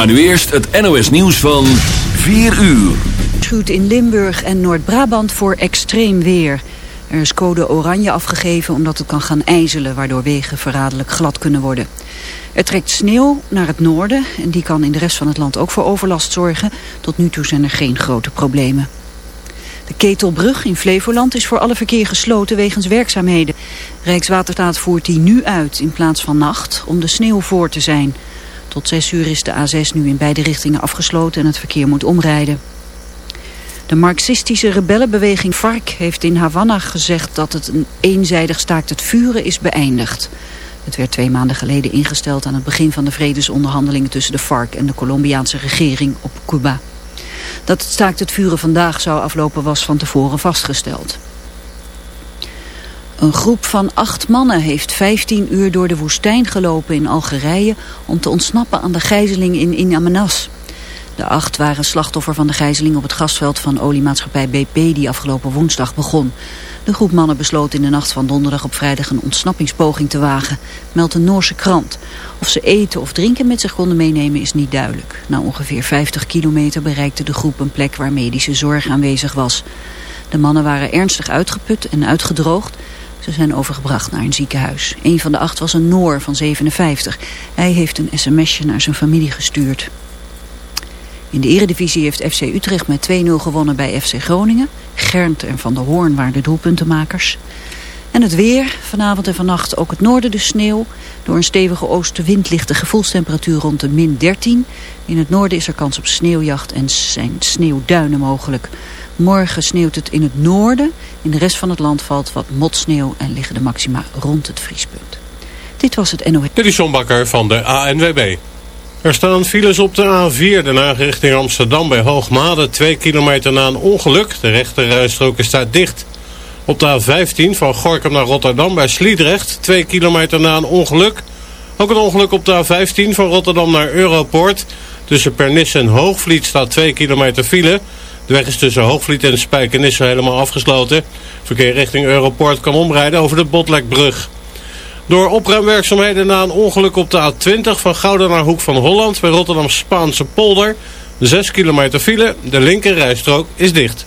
Maar nu eerst het NOS nieuws van 4 uur. Schuurt in Limburg en Noord-Brabant voor extreem weer. Er is code oranje afgegeven omdat het kan gaan ijzelen... waardoor wegen verraderlijk glad kunnen worden. Er trekt sneeuw naar het noorden en die kan in de rest van het land ook voor overlast zorgen. Tot nu toe zijn er geen grote problemen. De Ketelbrug in Flevoland is voor alle verkeer gesloten wegens werkzaamheden. Rijkswaterstaat voert die nu uit in plaats van nacht om de sneeuw voor te zijn. Tot 6 uur is de A6 nu in beide richtingen afgesloten en het verkeer moet omrijden. De marxistische rebellenbeweging FARC heeft in Havana gezegd dat het een eenzijdig staakt het vuren is beëindigd. Het werd twee maanden geleden ingesteld aan het begin van de vredesonderhandelingen tussen de FARC en de Colombiaanse regering op Cuba. Dat het staakt het vuren vandaag zou aflopen was van tevoren vastgesteld. Een groep van acht mannen heeft 15 uur door de woestijn gelopen in Algerije om te ontsnappen aan de gijzeling in In Amenas. De acht waren slachtoffer van de gijzeling op het gasveld van oliemaatschappij BP die afgelopen woensdag begon. De groep mannen besloot in de nacht van donderdag op vrijdag een ontsnappingspoging te wagen, meldt een Noorse krant. Of ze eten of drinken met zich konden meenemen is niet duidelijk. Na ongeveer 50 kilometer bereikte de groep een plek waar medische zorg aanwezig was. De mannen waren ernstig uitgeput en uitgedroogd. Ze zijn overgebracht naar een ziekenhuis. Een van de acht was een Noor van 57. Hij heeft een sms'je naar zijn familie gestuurd. In de eredivisie heeft FC Utrecht met 2-0 gewonnen bij FC Groningen. Gernt en Van der Hoorn waren de doelpuntenmakers. En het weer, vanavond en vannacht ook het noorden de sneeuw. Door een stevige oostenwind ligt de gevoelstemperatuur rond de min 13. In het noorden is er kans op sneeuwjacht en zijn sneeuwduinen mogelijk. Morgen sneeuwt het in het noorden. In de rest van het land valt wat motsneeuw en liggen de maxima rond het vriespunt. Dit was het NOS. Dit is van de ANWB. Er staan files op de A4, de richting Amsterdam bij Hoogmade. Twee kilometer na een ongeluk. De rechterrijstrook is daar dicht. Op de A15 van Gorkum naar Rotterdam bij Sliedrecht. Twee kilometer na een ongeluk. Ook een ongeluk op de A15 van Rotterdam naar Europoort. Tussen Pernis en Hoogvliet staat 2 kilometer file. De weg is tussen Hoogvliet en Spijkenisse helemaal afgesloten. Verkeer richting Europoort kan omrijden over de Botlekbrug. Door opruimwerkzaamheden na een ongeluk op de A20 van Gouden naar Hoek van Holland bij Rotterdam Spaanse polder. 6 kilometer file, de linker rijstrook is dicht.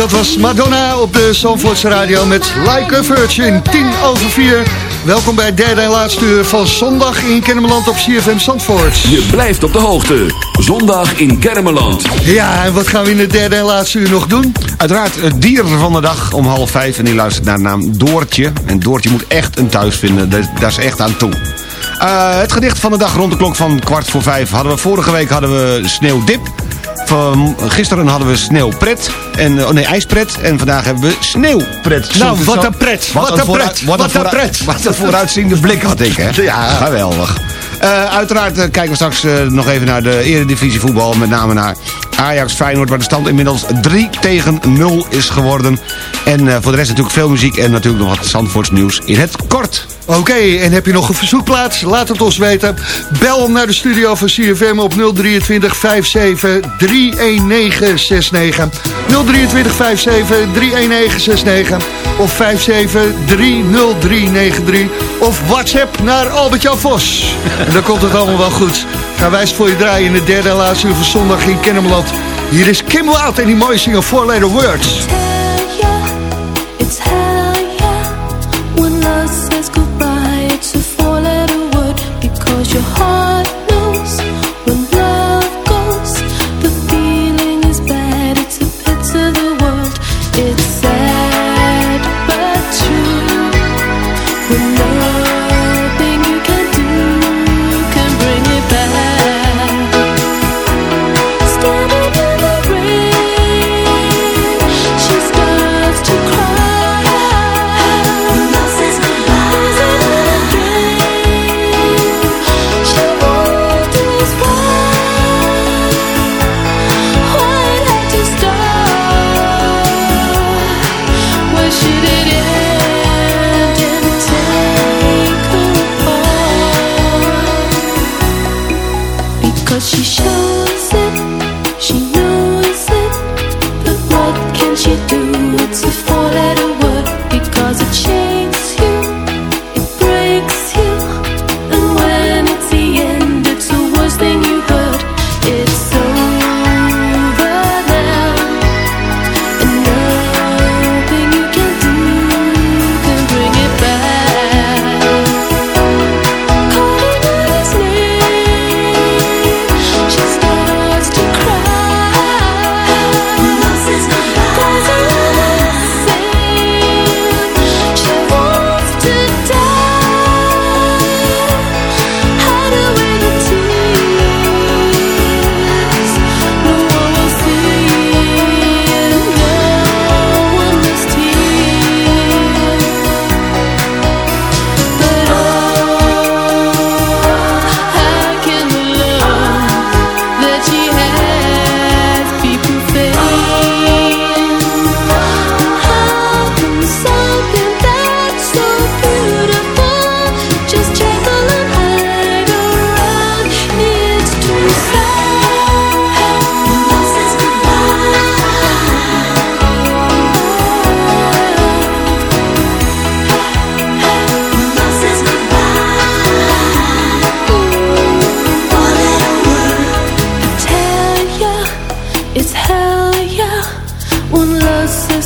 dat was Madonna op de Zandvoortse Radio met Like a Virgin, 10 over 4. Welkom bij het derde en laatste uur van zondag in Kennemerland op CFM Zandvoort. Je blijft op de hoogte. Zondag in Kermeland. Ja, en wat gaan we in het derde en laatste uur nog doen? Uiteraard het dier van de dag om half vijf. En die luistert naar de naam Doortje. En Doortje moet echt een thuis vinden. Dat, daar is echt aan toe. Eh, het gedicht van de dag rond de klok van kwart voor vijf hadden we. Vorige week hadden we sneeuwdip. Van, gisteren hadden we sneeuwpret. En, oh nee, ijspret. En vandaag hebben we sneeuwpret. Nou, wat een pret, Wat, een pret. Wat een vooruitziende blik had ik, hè? Ja. Geweldig. Eh, uiteraard eh, kijken we straks eh, nog even naar de eredivisie voetbal. Met name naar Ajax Feyenoord. Waar de stand inmiddels 3 tegen 0 is geworden. En voor de rest natuurlijk veel muziek. En natuurlijk nog wat Zandvoorts nieuws in het kort. Oké, en heb je nog een verzoekplaats? Laat het ons weten. Bel naar de studio van CFM op 023 57 31969. 023 57 31969 of 57 30393 of WhatsApp naar Albert-Jan Vos. En dan komt het allemaal wel goed. Gaan wij eens voor je draaien in de derde laatste uur van zondag in Kennemerland. Hier is Kim Wild en die mooie single Four Letter Words.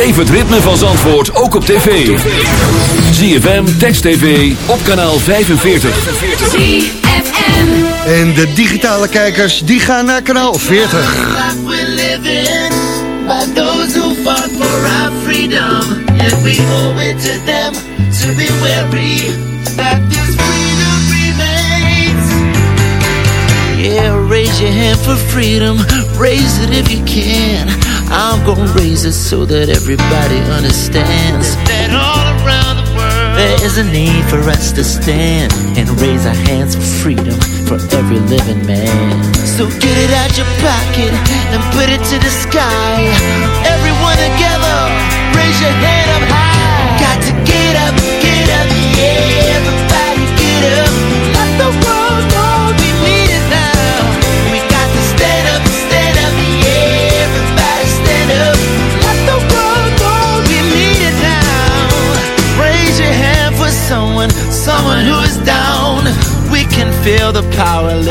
Beleef het ritme van Zandvoort ook op tv. ZFM, Text TV, op kanaal 45. En de digitale kijkers, die gaan naar kanaal 40. By those who fought for our freedom, and we owe it to them to be wary that this freedom remains. Yeah, raise your hand for freedom. Raise it if you can. I'm gonna raise it so that everybody understands that all around the world there is a need for us to stand and raise our hands for freedom for every living man. So get it out your pocket and put it to the sky. Everyone together, raise your hand up high. Got to get up, get up, yeah. Everybody get up. Let the world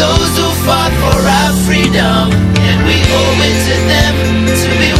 Those who fought for our freedom, and we owe it to them to be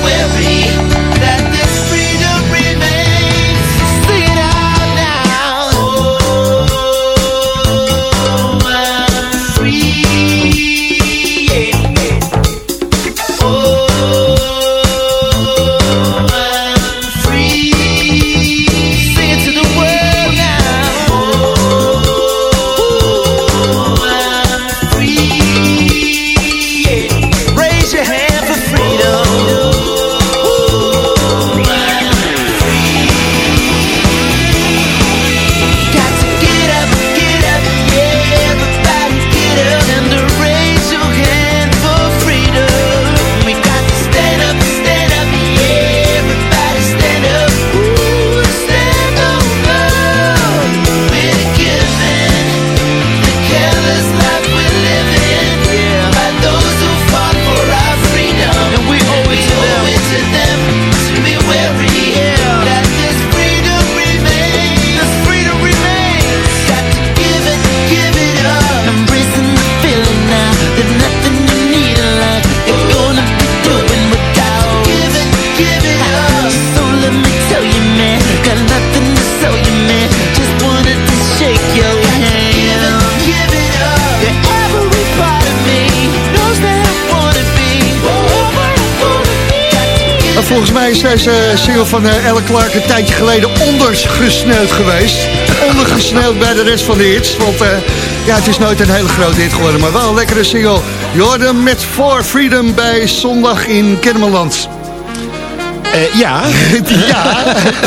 is deze single van eh, Elle Clark een tijdje geleden ondergesneeuwd geweest. Ondergesneeuwd bij de rest van de hits. Want eh, ja, het is nooit een hele grote hit geworden. Maar wel een lekkere single. Jordan met For Freedom bij Zondag in Kennemerland. Eh, ja, ja,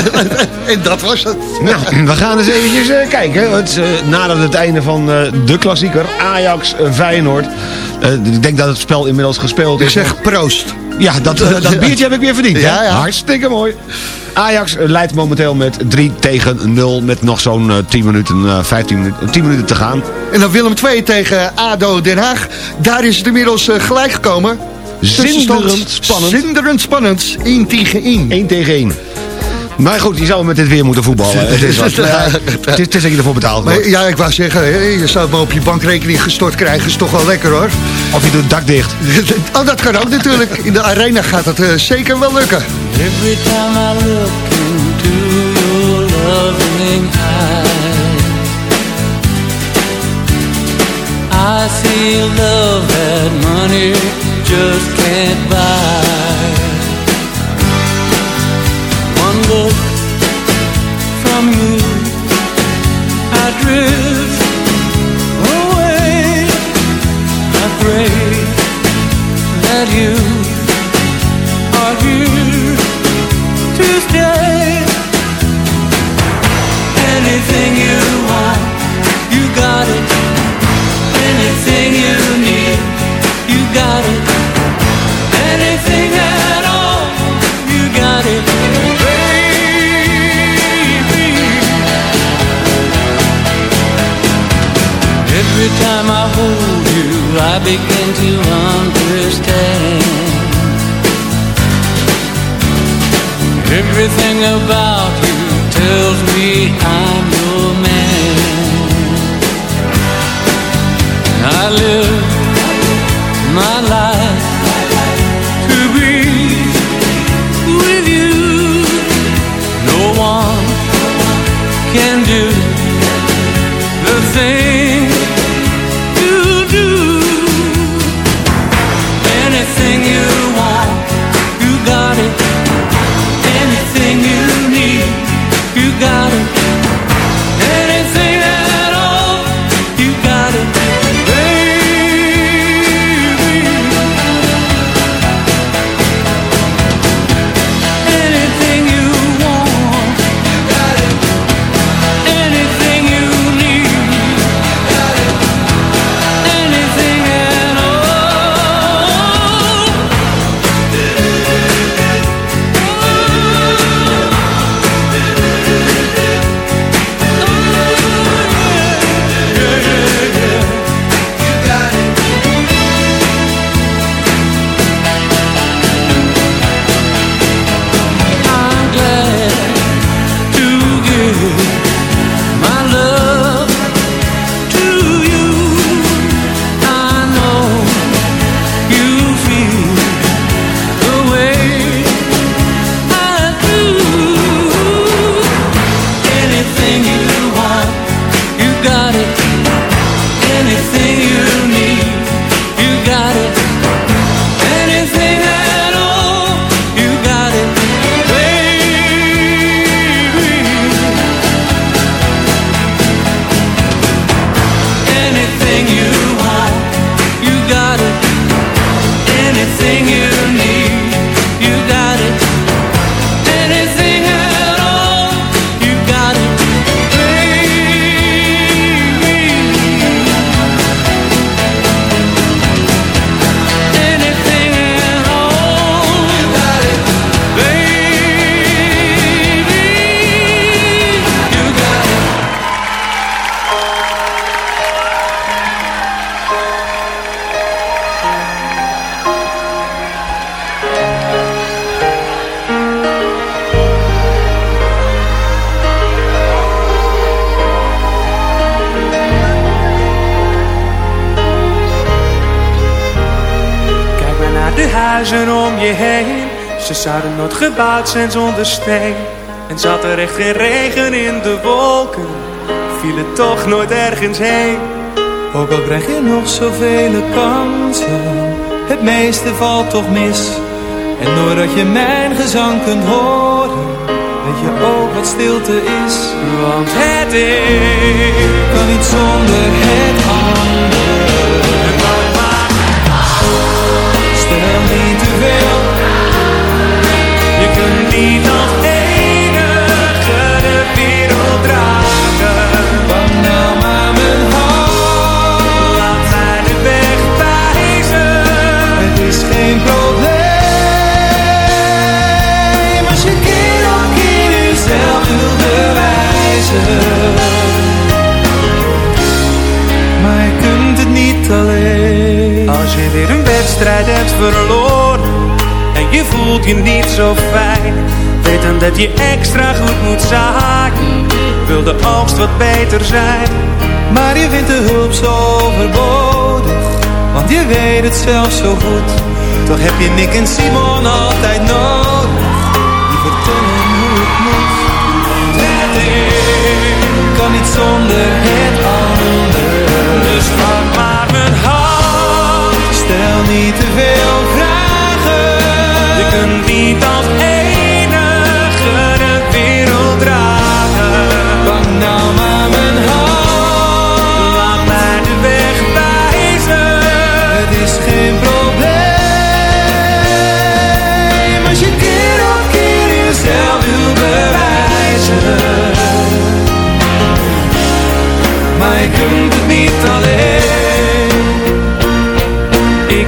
en dat was het. nou, we gaan eens eventjes kijken. Het, nadat het einde van de klassieker Ajax-Feyenoord... ik denk dat het spel inmiddels gespeeld Ik is. zeg proost. Ja, dat, eh, dat biertje heb ik weer verdiend. Ja, ja. Hartstikke mooi. Ajax eh, leidt momenteel met 3 tegen 0 met nog zo'n eh, 10 minuten, eh, 15 minuten, 10 minuten te gaan. En dan Willem 2 tegen ADO Den Haag. Daar is het inmiddels gelijk gekomen. Zinderend spannend. Zinderend spannend. 1 tegen 1. 1 tegen 1. Maar goed, je zou met dit weer moeten voetballen. Het is, wat. Ja. het, is, het is dat je ervoor betaald Maar ja, ik wou zeggen, je zou het maar op je bankrekening gestort krijgen. Is toch wel lekker hoor. Of je doet het dak dicht. Oh, dat kan ook natuurlijk. In de arena gaat het eh, zeker wel lukken. Every time I look into your loving eyes, I see love that money just can't buy. Look zijn zonder steen. En zat er echt geen regen in de wolken, viel het toch nooit ergens heen. Ook al krijg je nog zoveel kansen, het meeste valt toch mis. En doordat je mijn gezang kunt horen, weet je ook wat stilte is. Want het een kan niet zonder het ander. Stel niet te veel, als je keer op keer jezelf wil bewijzen. Maar je kunt het niet alleen. Als je weer een wedstrijd hebt verloren voelt je niet zo fijn, weet dan dat je extra goed moet zaaien. Wil de oogst wat beter zijn, Maar je vindt de hulp zo overbodig, want je weet het zelf zo goed. Toch heb je Nick en Simon altijd nodig, die vertellen hoe het moet. Het een kan niet zonder het ander. dus pak maar mijn hand. Stel niet te veel vragen. Niet als enige de wereld dragen. Pak nou maar mijn hand. Laat mij de weg wijzen. Het is geen probleem als je keer op keer jezelf wil bewijzen. Maar je kunt het niet alleen. Ik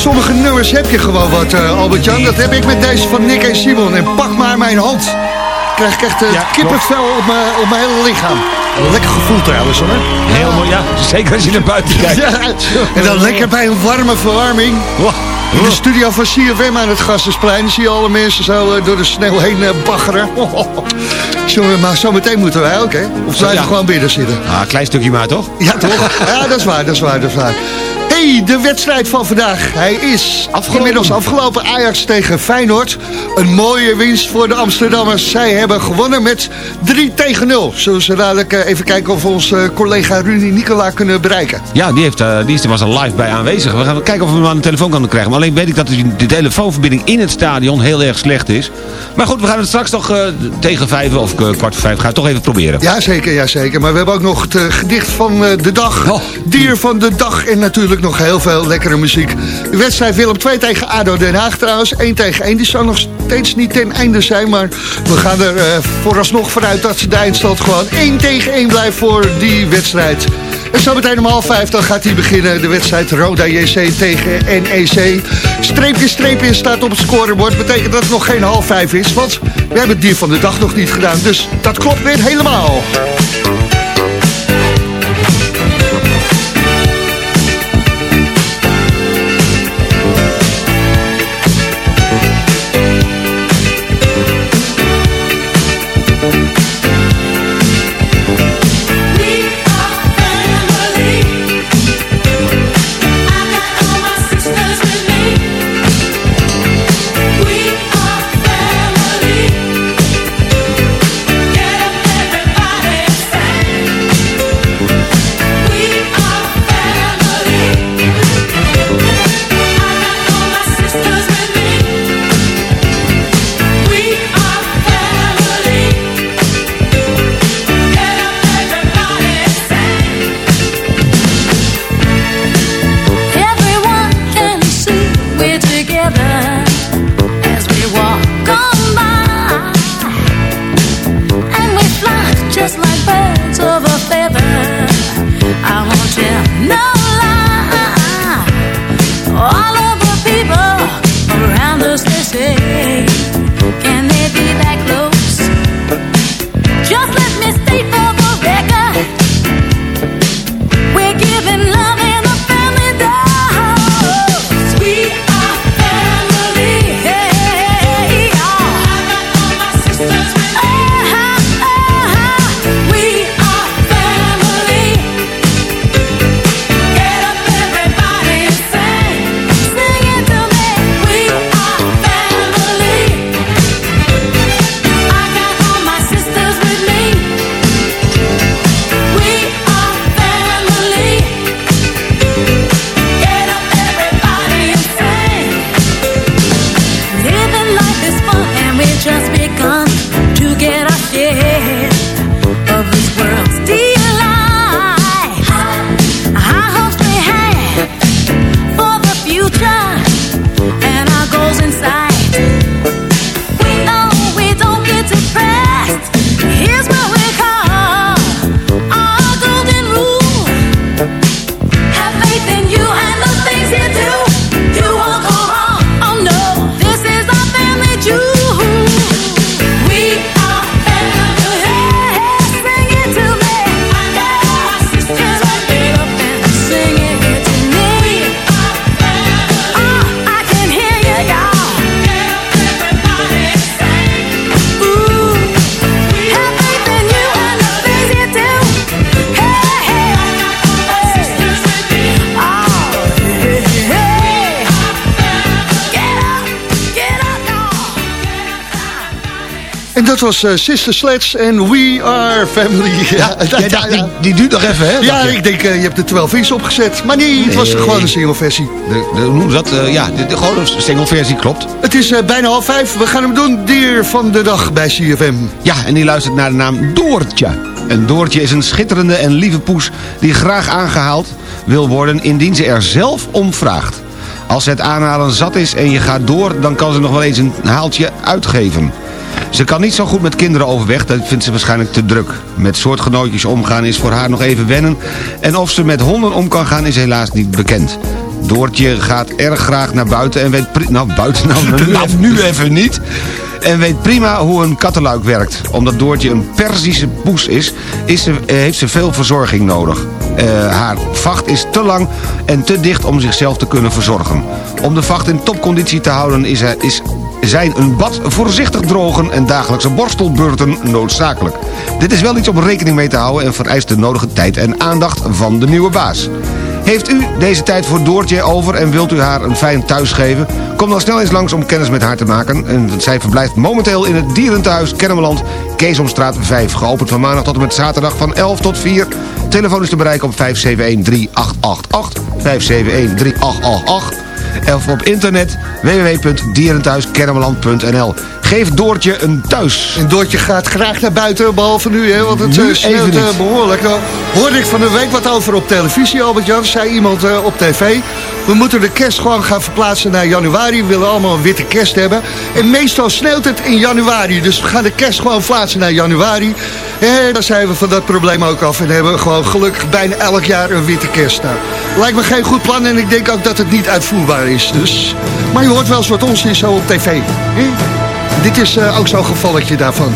sommige nummers heb je gewoon wat, eh, Albert-Jan. Dat heb ik met deze van Nick en Simon. En pak maar mijn hand. Krijg ik echt uh, kippenvel op mijn, op mijn hele lichaam. Lekker gevoel trouwens hoor. Heel mooi, ja. Zeker als je naar buiten kijkt. Ja, en dan lekker bij een warme verwarming. In de studio van CFM aan het Gastensplein. Dan zie je alle mensen zo eh, door de sneeuw heen baggeren. Jongen, maar zometeen moeten wij ook, hè? Of blijven Ja. we gewoon binnen zitten? Ah, klein stukje maar, toch? Ja, toch? Ja, dat is waar, dat is waar, dat is waar. De wedstrijd van vandaag. Hij is inmiddels afgelopen. Ajax tegen Feyenoord. Een mooie winst voor de Amsterdammers. Zij hebben gewonnen met 3 tegen 0. Zullen ze dadelijk eh, even kijken of we onze collega Rudy Nicola kunnen bereiken. Ja, die, heeft, eh, die is er was er live bij aanwezig. We gaan kijken of we hem aan de telefoon kunnen krijgen. Maar alleen weet ik dat de telefoonverbinding in het stadion heel erg slecht is. Maar goed, we gaan het straks toch eh, tegen vijf of kwart voor vijf gaan we toch even proberen. Ja, zeker, ja, zeker. Maar we hebben ook nog het gedicht van de dag. Oh. Dier van de dag. En natuurlijk nog heel veel lekkere muziek. De wedstrijd Willem 2 tegen ADO Den Haag trouwens. 1 tegen 1. Die zal nog steeds niet ten einde zijn. Maar we gaan er eh, vooralsnog vanuit dat de eindstand gewoon 1 tegen 1 blijft voor die wedstrijd. En zo meteen om half vijf dan gaat hij beginnen. De wedstrijd Roda JC tegen NEC. Streepje, streepje staat op het scorebord. Betekent dat het nog geen half vijf is. Want we hebben het dier van de dag nog niet gedaan. Dus dat klopt weer helemaal. Dat was eh, Sister Sledge en We Are Family. Ja, die- die duurt nog even, hè, Ja, ik denk, eh, je hebt de 12 inch opgezet. Maar nee, het was Nee. gewoon een single versie. De, de, hoe dat? Eh, ja, de, de, gewoon een single versie, klopt. Het is bijna half vijf. We gaan hem doen. Dier van de dag bij CFM. Ja, en die luistert naar de naam Doortje. En Doortje is een schitterende en lieve poes die graag aangehaald wil worden indien ze er zelf om vraagt. Als het aanhalen zat is en je gaat door, dan kan ze nog wel eens een haaltje uitgeven. Ze kan niet zo goed met kinderen overweg, dat vindt ze waarschijnlijk te druk. Met soortgenootjes omgaan is voor haar nog even wennen. En of ze met honden om kan gaan is helaas niet bekend. Doortje gaat erg graag naar buiten en weet... Nou, buiten nou, nou, nu even niet. En weet prima hoe een kattenluik werkt. Omdat Doortje een Perzische poes is, is ze, eh, heeft ze veel verzorging nodig. Eh, haar vacht is te lang en te dicht om zichzelf te kunnen verzorgen. Om de vacht in topconditie te houden is, is zijn een bad voorzichtig drogen en dagelijkse borstelbeurten noodzakelijk. Dit is wel iets om rekening mee te houden en vereist de nodige tijd en aandacht van de nieuwe baas. Heeft u deze tijd voor Doortje over en wilt u haar een fijn thuis geven? Kom dan snel eens langs om kennis met haar te maken. En zij verblijft momenteel in het Dierentehuis Kennemerland, Keesomstraat 5. Geopend van maandag tot en met zaterdag van 11 tot 4. Telefoon is te bereiken op 571-3888. 571-3888. Of op internet www.dierenthuiskennemerland.nl Geef Doortje een thuis. En Doortje gaat graag naar buiten, behalve nu, hè, want het Nu eh, sneeuwt eh, behoorlijk. Nou, hoorde ik van de week wat over op televisie, Albert-Jan, zei iemand eh, op tv. We moeten de kerst gewoon gaan verplaatsen naar januari. We willen allemaal een witte kerst hebben. En meestal sneeuwt het in januari, dus we gaan de kerst gewoon verplaatsen naar januari. En dan zijn we van dat probleem ook af en hebben we gewoon gelukkig bijna elk jaar een witte kerst. Nou, lijkt me geen goed plan en ik denk ook dat het niet uitvoerbaar is. Dus. Maar je hoort wel eens wat ons is zo op tv. hè? Dit is eh, ook zo'n gevalletje daarvan.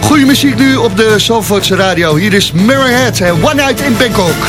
Goede muziek nu op de Zalvoortse radio. Hier is Mirrorhead en One Night in. Bangkok,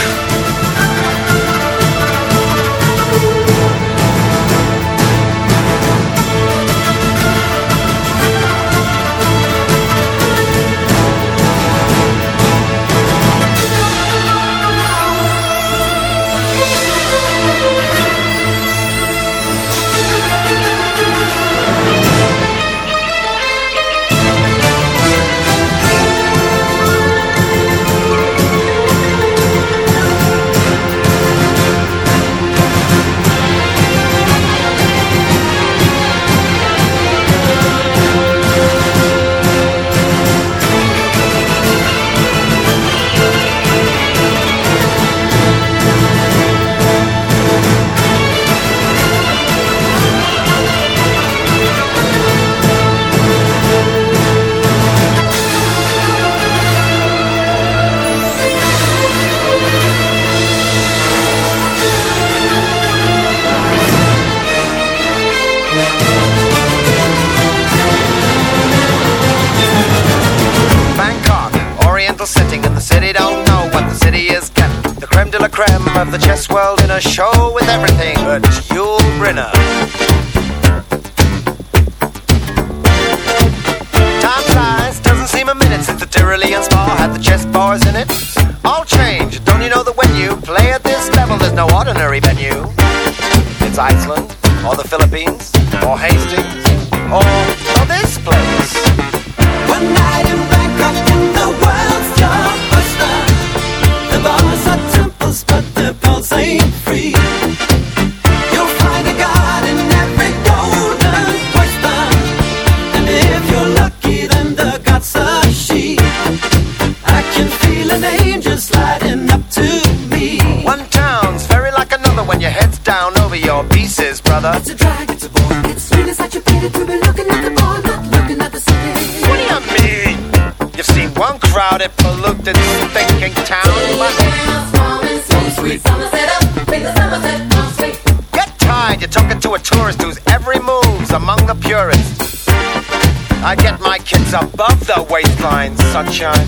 I get my kids above the waistline, sunshine.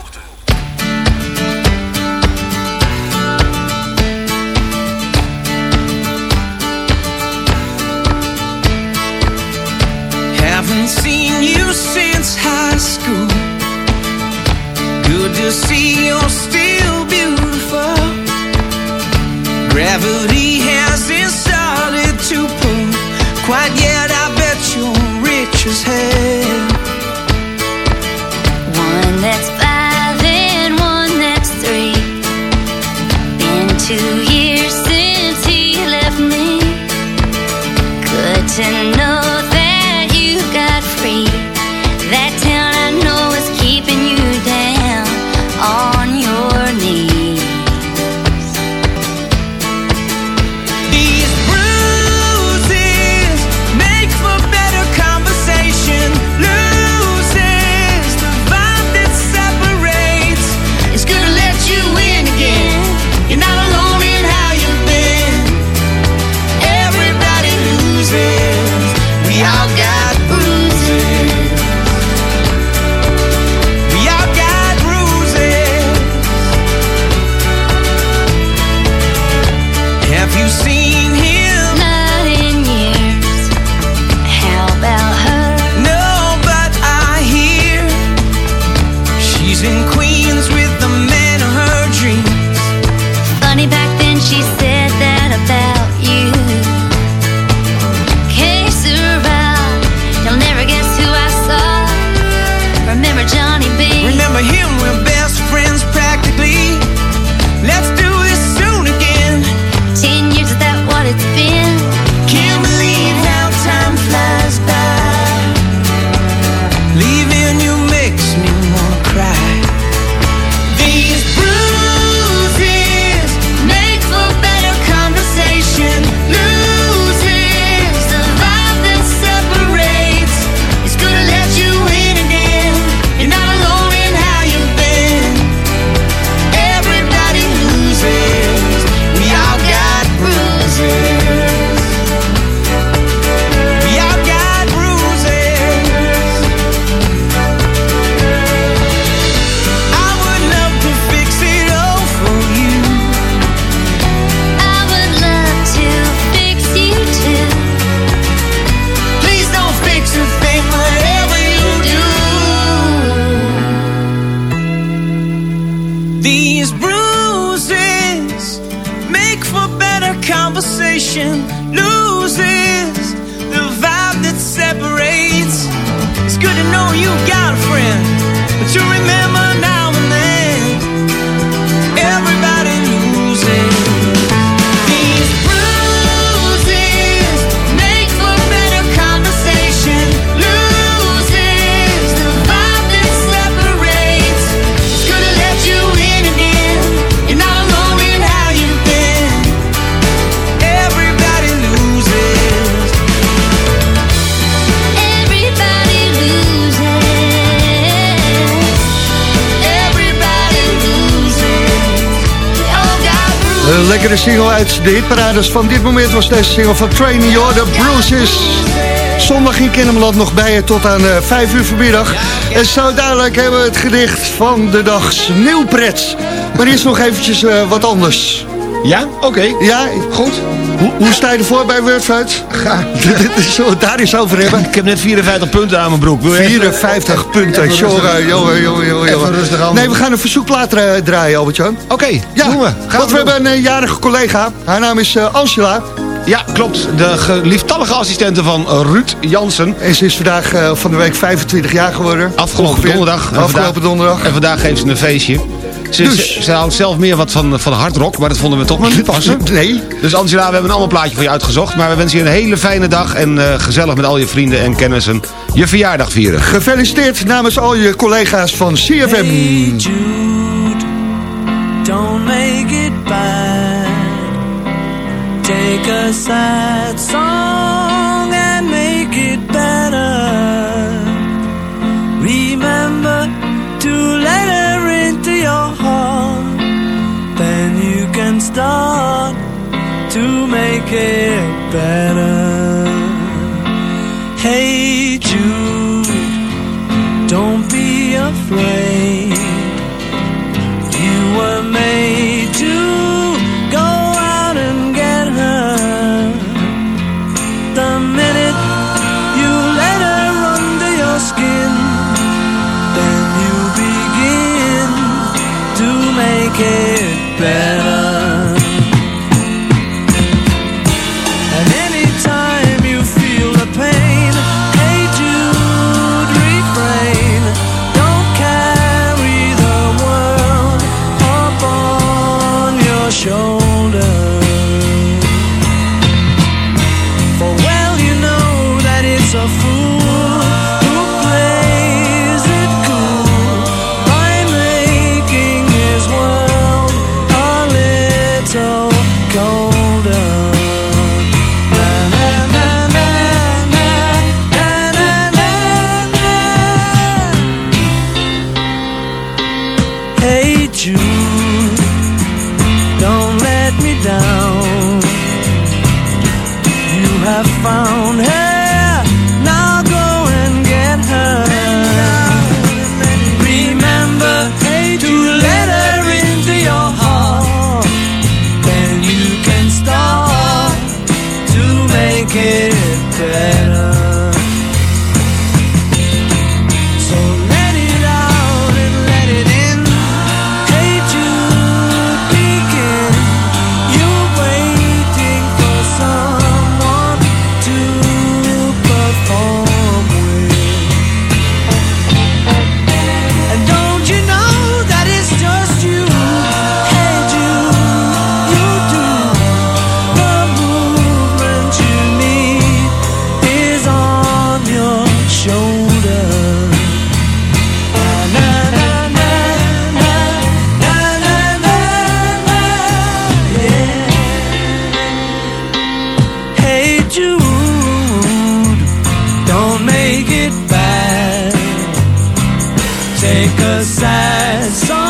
lekkere single uit de hitparades van dit moment was deze single van Training Your The Bruises. Zondag in Kennemerland nog bij je tot aan eh, 5 uur vanmiddag. En zo dadelijk hebben we het gedicht van de dag Sneeuwpret. Maar eerst nog eventjes eh, wat anders. Ja? Oké. Ja, goed. Hoe, hoe sta je ervoor bij Wordfeud? Ga. Zullen we het daar eens over hebben? Ik heb net 54 punten aan mijn broek. Wil je even- 54 punten. Even Jongen, jongen, jongen, jongen. Even jongen. rustig aan. Nee, we gaan een verzoekplaat dra- draaien, Albert-Jan. Oké, Ja, doen we. Gaan want we hebben een eh, jarige collega. Haar naam is eh, Angela. Ja, klopt. De ge- lieftallige assistente van Ruud Jansen. En ze is vandaag eh, van de week 25 jaar geworden. Afgelopen Ongeveer. donderdag. En Afgelopen donderdag. En vandaag geeft ze een feestje. Ze, Dus. ze, ze houdt zelf meer wat van, van hardrock, maar dat vonden we toch maar niet passen. Nee. Dus Angela, we hebben een ander plaatje voor je uitgezocht. Maar we wensen je een hele fijne dag en eh, gezellig met al je vrienden en kennissen je verjaardag vieren. Gefeliciteerd namens al je collega's van CFM. Hey Jude, don't make it bad. Take a sad song make it better. Hey Jude. Don't be afraid. make a sad song.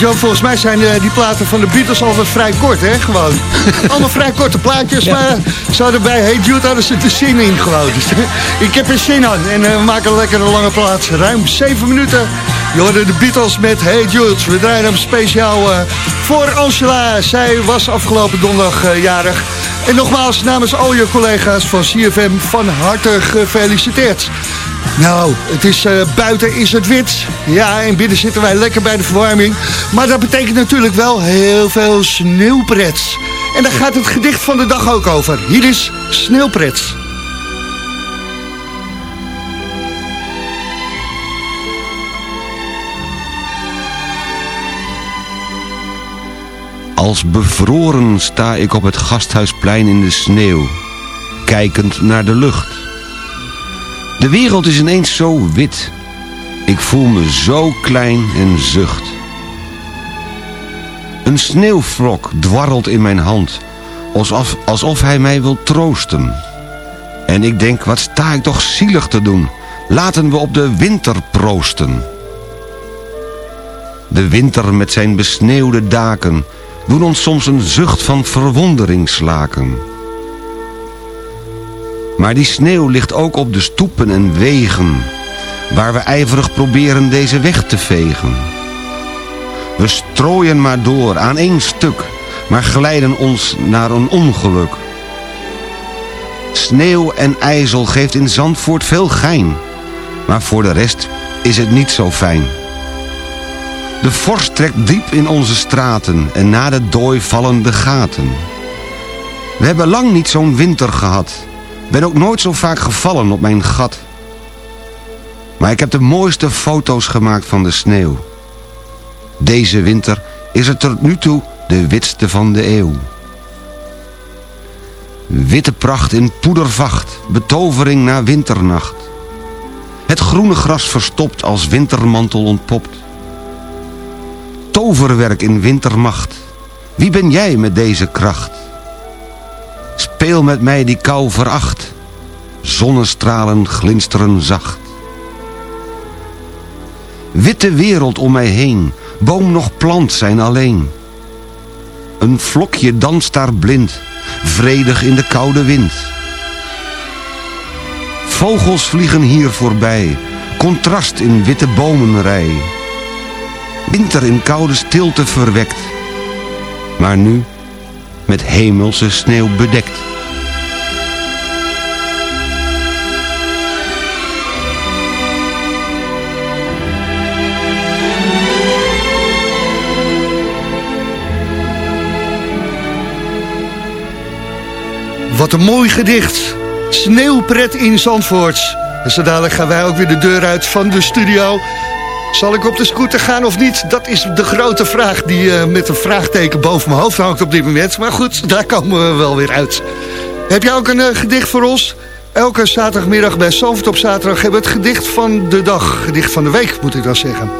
Jan, volgens mij zijn eh, die platen van de Beatles altijd vrij kort, hè? Gewoon. Allemaal vrij korte plaatjes, maar ze hadden bij Hey Jude hadden ze de zin in gewoon. Dus, ik heb er zin aan en eh, we maken een lekkere lange plaat. Ruim 7 minuten. Je hoorde de Beatles met Hey Jude. We draaien hem speciaal eh, voor Angela. Zij was afgelopen donderdag jarig. En nogmaals, namens al je collega's van CFM van harte gefeliciteerd. Nou, het is, eh, buiten is het wit. Ja, en binnen zitten wij lekker bij de verwarming. Maar dat betekent natuurlijk wel heel veel sneeuwpret. En daar gaat het gedicht van de dag ook over. Hier is Sneeuwpret. Als bevroren sta ik op het gasthuisplein in de sneeuw, kijkend naar de lucht. De wereld is ineens zo wit. Ik voel me zo klein en zucht. Een sneeuwvlok dwarrelt in mijn hand, alsof, alsof hij mij wil troosten. En ik denk, wat sta ik toch zielig te doen. Laten we op de winter proosten. De winter met zijn besneeuwde daken doen ons soms een zucht van verwondering slaken. Maar die sneeuw ligt ook op de stoepen en wegen, waar we ijverig proberen deze weg te vegen. We strooien maar door aan één stuk, maar glijden ons naar een ongeluk. Sneeuw en ijzel geeft in Zandvoort veel gein, maar voor de rest is het niet zo fijn. De vorst trekt diep in onze straten en na de dooi vallen de gaten. We hebben lang niet zo'n winter gehad. Ben ook nooit zo vaak gevallen op mijn gat. Maar ik heb de mooiste foto's gemaakt van de sneeuw. Deze winter is het tot nu toe de witste van de eeuw. Witte pracht in poedervacht, betovering na winternacht. Het groene gras verstopt als wintermantel ontpopt toverwerk in wintermacht. Wie ben jij met deze kracht? Speel met mij die kou veracht. Zonnestralen glinsteren zacht. Witte wereld om mij heen. Boom nog plant zijn alleen. Een vlokje danst daar blind. Vredig in de koude wind. Vogels vliegen hier voorbij. Contrast in witte bomenrij winter in koude stilte verwekt. Maar nu met hemelse sneeuw bedekt. Wat een mooi gedicht. Sneeuwpret in Zandvoort. En zo dadelijk gaan wij ook weer de deur uit van de studio. Zal ik op de scooter gaan of niet? Dat is de grote vraag die eh, met een vraagteken boven mijn hoofd hangt op dit moment. Maar goed, daar komen we wel weer uit. Heb jij ook een eh, gedicht voor ons? Elke zaterdagmiddag bij Zalvert op zaterdag hebben we het gedicht van de dag. Gedicht van de week, moet ik dan zeggen.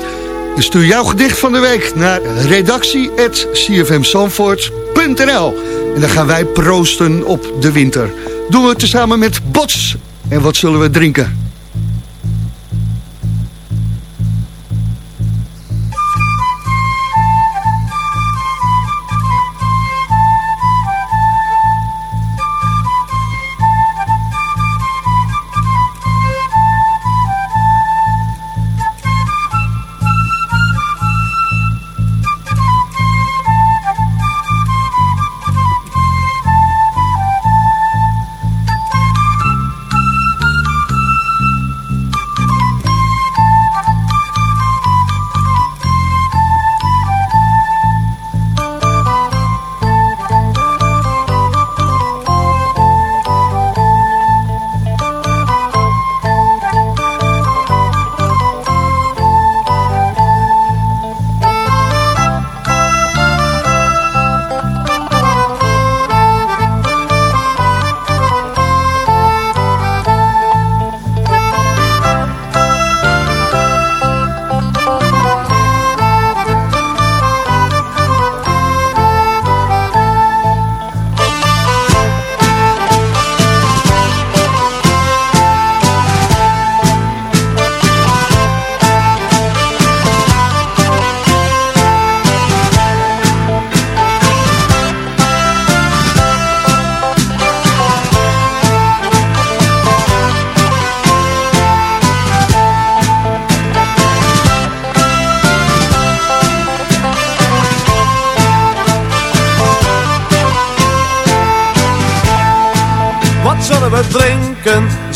Dus stuur jouw gedicht van de week naar redactie.cfmzandvoort.nl En dan gaan wij proosten op de winter. Doen we het tezamen met Bots. En wat zullen we drinken?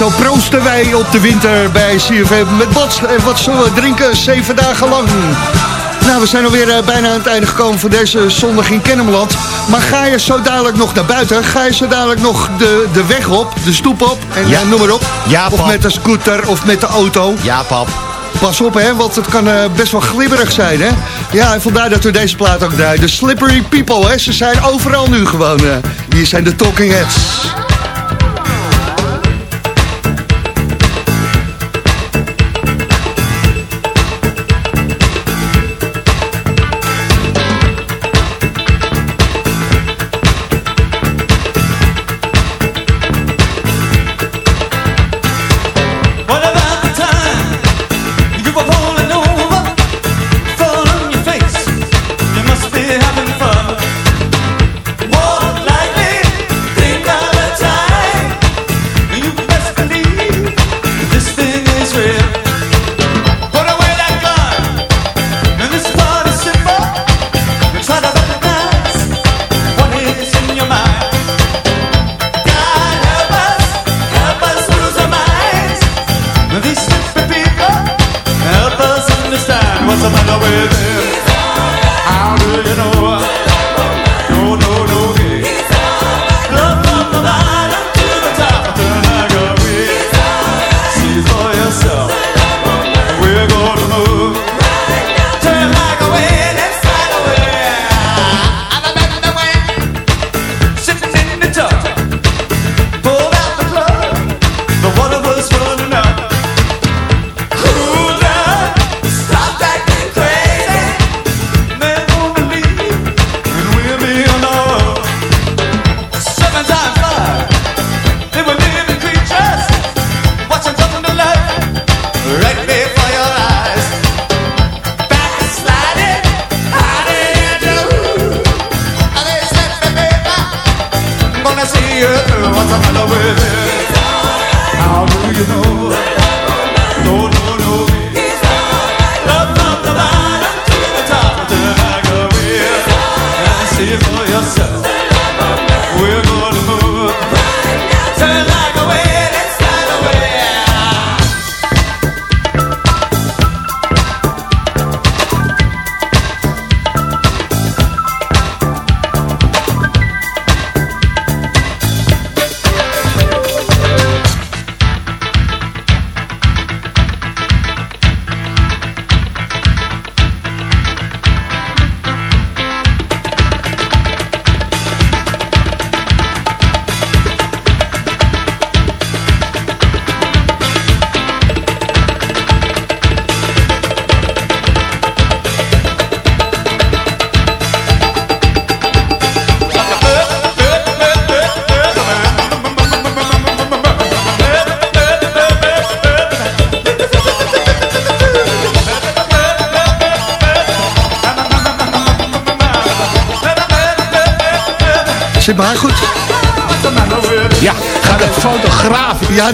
zo proosten wij op de winter bij CFM met wat, en wat zullen we drinken zeven dagen lang. Nou, we zijn alweer eh, bijna aan het einde gekomen van deze zondag in Kennemerland. Maar ga je zo dadelijk nog naar buiten? Ga je zo dadelijk nog de, de weg op, de stoep op en Ja. eh, noem maar op? Ja, of met de scooter of met de auto? Ja, pap. Pas op, hè, want het kan eh, best wel glibberig zijn, hè? Ja, en vandaar dat we deze plaat ook draaien. De Slippery People, hè? Ze zijn overal nu gewoon. eh. hier zijn de Talking Heads.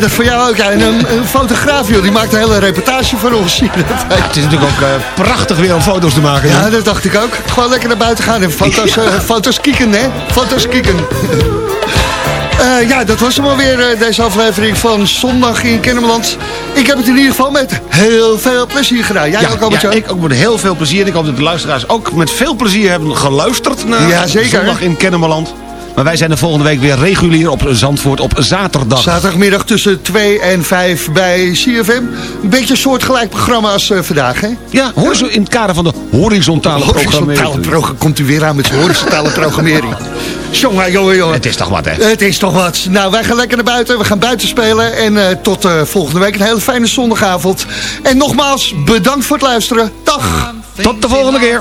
Dat voor jou ook. Ja. En een, een fotograaf, joh, die maakt een hele reportage van ons. Het is natuurlijk ook eh, prachtig weer om foto's te maken. Ja, dat dacht ik ook. Gewoon lekker naar buiten gaan en foto's, eh, foto's kieken, hè? Foto's kieken. Eh, ja, dat was hem alweer, eh, deze aflevering van Zondag in Kennemerland. Ik heb het in ieder geval met heel veel plezier gedaan. Jij ja, ook, Albert ja, ik ook met heel veel plezier. En ik hoop dat de luisteraars ook met veel plezier hebben geluisterd naar Ja, zeker. Zondag in Kennemerland. Maar wij zijn de volgende week weer regulier op Zandvoort op zaterdag. Zaterdagmiddag tussen 2 en 5 bij CFM. Een beetje een soortgelijk programma als eh, vandaag, hè? Ja, hoor zo in het kader van de horizontale, Horizontale programmering. Komt u weer aan met zijn horizontale programmering. Jongen, jongen, jongen. Het is toch wat, hè? Het is toch wat. Nou, wij gaan lekker naar buiten. We gaan buiten spelen. En eh, tot eh, volgende week een hele fijne zondagavond. En nogmaals, bedankt voor het luisteren. Dag. Tot de volgende keer.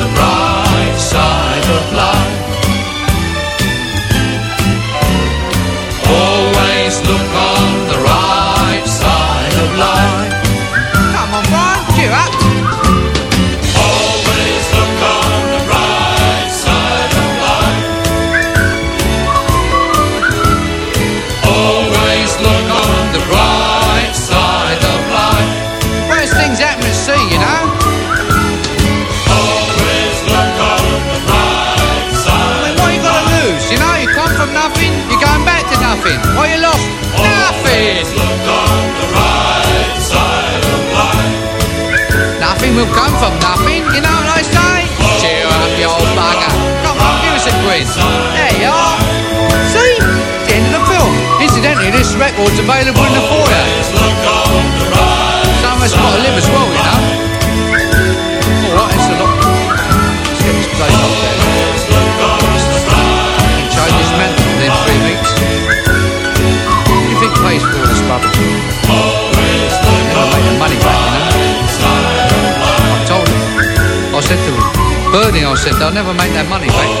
record's available in the foyer. Some of us got to live as well, you know. It's lot. Place there. This within three weeks. You think? Never make the money back, you know. I told him. I said to him, Bernie, I said, they'll never make that money back.